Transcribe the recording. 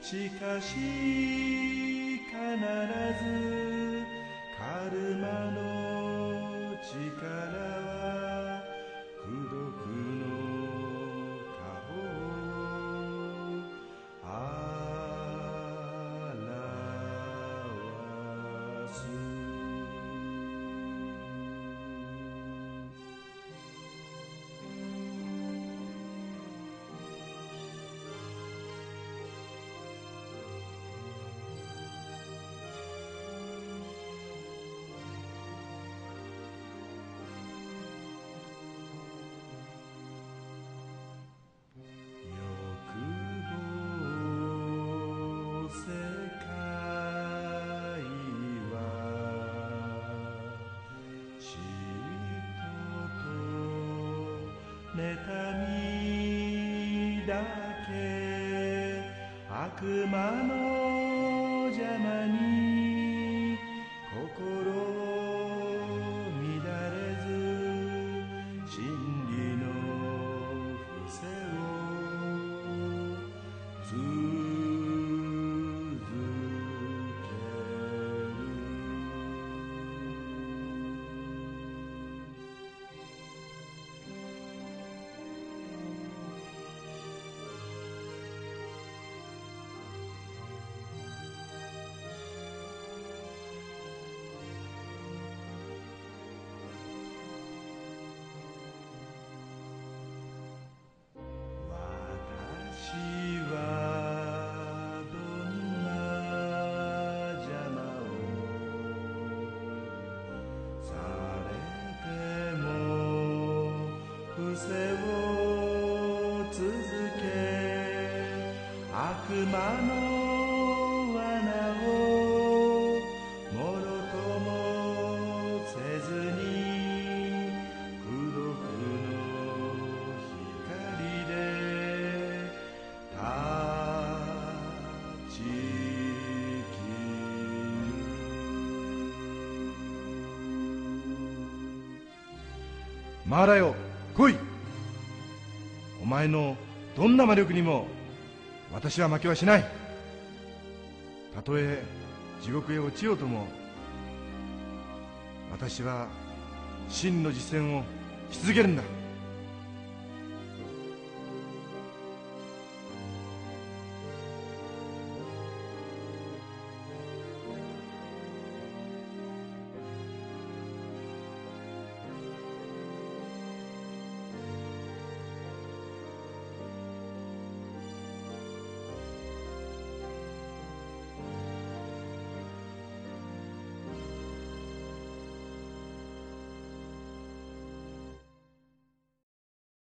しかし必ずカルマの力を妬みだけ悪魔のせを続け悪魔の罠をもろともせずに孤独の光で立ちきマーラよ来い。お前のどんな魔力にも私は負けはしない。たとえ地獄へ落ちようとも私は真の実践をし続けるんだ。